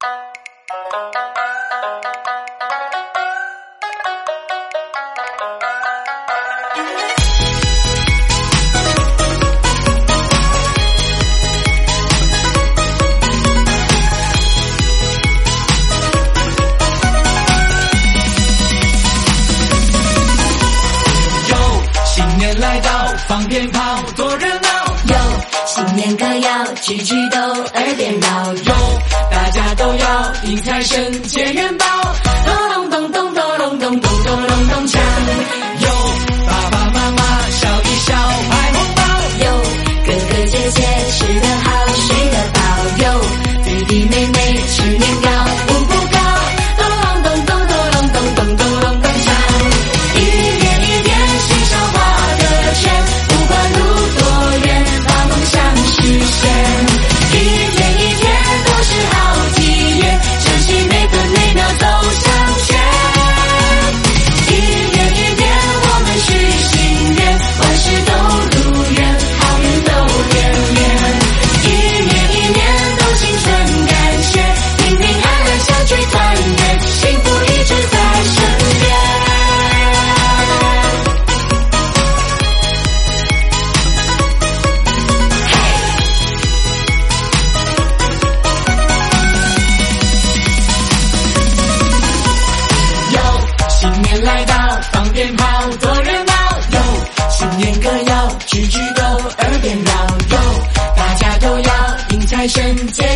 哟，新年来到，放鞭炮多热闹。哟，新年歌谣句句都耳边绕。财神接元宝，咚咚咚咚咚咚咚咚咚咚咚锵。有爸爸妈妈笑一笑，拍红包。有哥哥姐姐吃得好，睡得饱。有弟弟妹妹吃年糕。鞭炮多热闹哟新年歌谣句句都耳边绕哟大家都要迎财神接